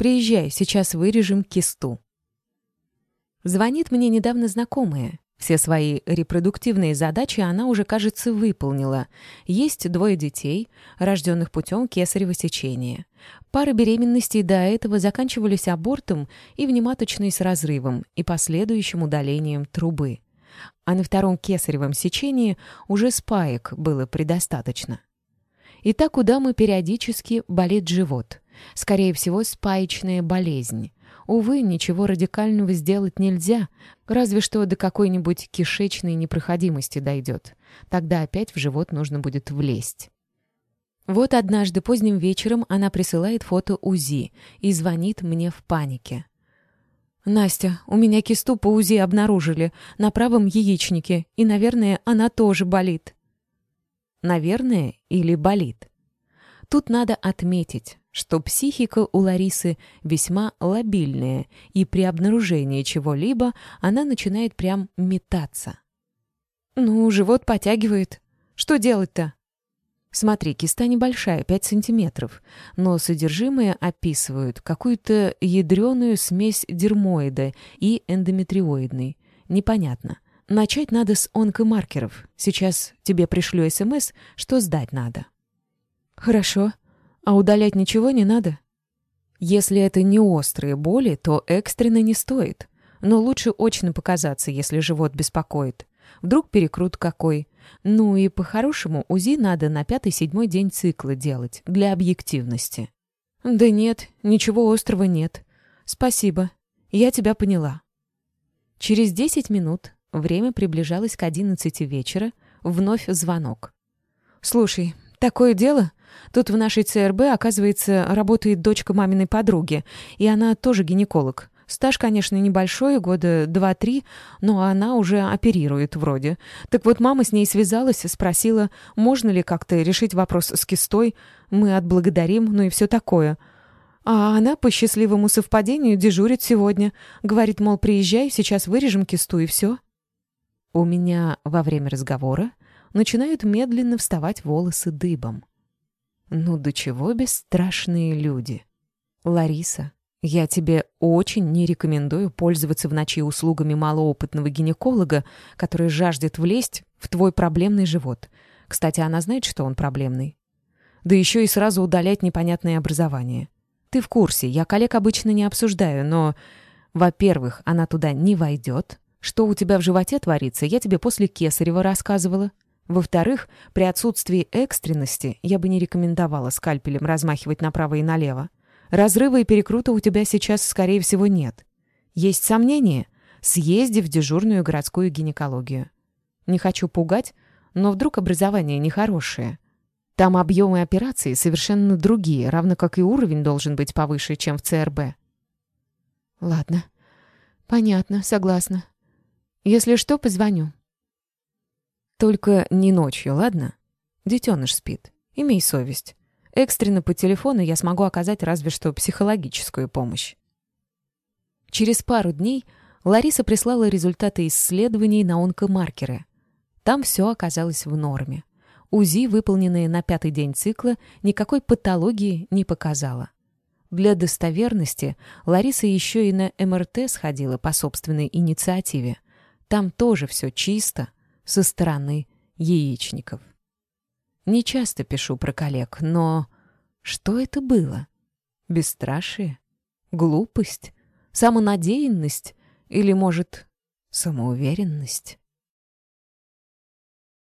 Приезжай, сейчас вырежем кисту». Звонит мне недавно знакомая. Все свои репродуктивные задачи она уже, кажется, выполнила. Есть двое детей, рожденных путем кесарево сечения. Пары беременностей до этого заканчивались абортом и внематочной с разрывом и последующим удалением трубы. А на втором кесаревом сечении уже спаек было предостаточно. И так у дамы периодически болит живот. Скорее всего, спаечная болезнь. Увы, ничего радикального сделать нельзя, разве что до какой-нибудь кишечной непроходимости дойдет. Тогда опять в живот нужно будет влезть. Вот однажды поздним вечером она присылает фото УЗИ и звонит мне в панике. «Настя, у меня кисту по УЗИ обнаружили на правом яичнике, и, наверное, она тоже болит». «Наверное» или «болит»? Тут надо отметить, что психика у Ларисы весьма лобильная, и при обнаружении чего-либо она начинает прям метаться. «Ну, живот потягивает. Что делать-то?» Смотри, киста небольшая, 5 сантиметров, но содержимое описывают какую-то ядреную смесь дермоида и эндометриоидной. Непонятно. Начать надо с онкомаркеров. Сейчас тебе пришлю СМС, что сдать надо. Хорошо. А удалять ничего не надо? Если это не острые боли, то экстренно не стоит. Но лучше очно показаться, если живот беспокоит. Вдруг перекрут какой. Ну и по-хорошему УЗИ надо на пятый-седьмой день цикла делать, для объективности. Да нет, ничего острого нет. Спасибо. Я тебя поняла. Через десять минут, время приближалось к одиннадцати вечера, вновь звонок. «Слушай, такое дело? Тут в нашей ЦРБ, оказывается, работает дочка маминой подруги, и она тоже гинеколог. Стаж, конечно, небольшой, года два-три, но она уже оперирует вроде. Так вот, мама с ней связалась, спросила, можно ли как-то решить вопрос с кистой, мы отблагодарим, ну и все такое. А она по счастливому совпадению дежурит сегодня. Говорит, мол, приезжай, сейчас вырежем кисту и все. У меня во время разговора начинают медленно вставать волосы дыбом. Ну до чего бесстрашные люди. Лариса, я тебе очень не рекомендую пользоваться в ночи услугами малоопытного гинеколога, который жаждет влезть в твой проблемный живот. Кстати, она знает, что он проблемный. Да еще и сразу удалять непонятное образование. Ты в курсе, я коллег обычно не обсуждаю, но... Во-первых, она туда не войдет. Что у тебя в животе творится, я тебе после Кесарева рассказывала. Во-вторых, при отсутствии экстренности я бы не рекомендовала скальпелем размахивать направо и налево. Разрыва и перекрута у тебя сейчас, скорее всего, нет. Есть сомнения? Съезди в дежурную городскую гинекологию. Не хочу пугать, но вдруг образование нехорошее. Там объемы операций совершенно другие, равно как и уровень должен быть повыше, чем в ЦРБ. Ладно. Понятно, согласна. Если что, позвоню. Только не ночью, ладно? Детеныш спит. Имей совесть. Экстренно по телефону я смогу оказать разве что психологическую помощь. Через пару дней Лариса прислала результаты исследований на онкомаркеры. Там все оказалось в норме. УЗИ, выполненные на пятый день цикла, никакой патологии не показала. Для достоверности Лариса еще и на МРТ сходила по собственной инициативе. Там тоже все чисто, со стороны яичников. Не часто пишу про коллег, но что это было? Бесстрашие? Глупость? Самонадеянность? Или, может, самоуверенность?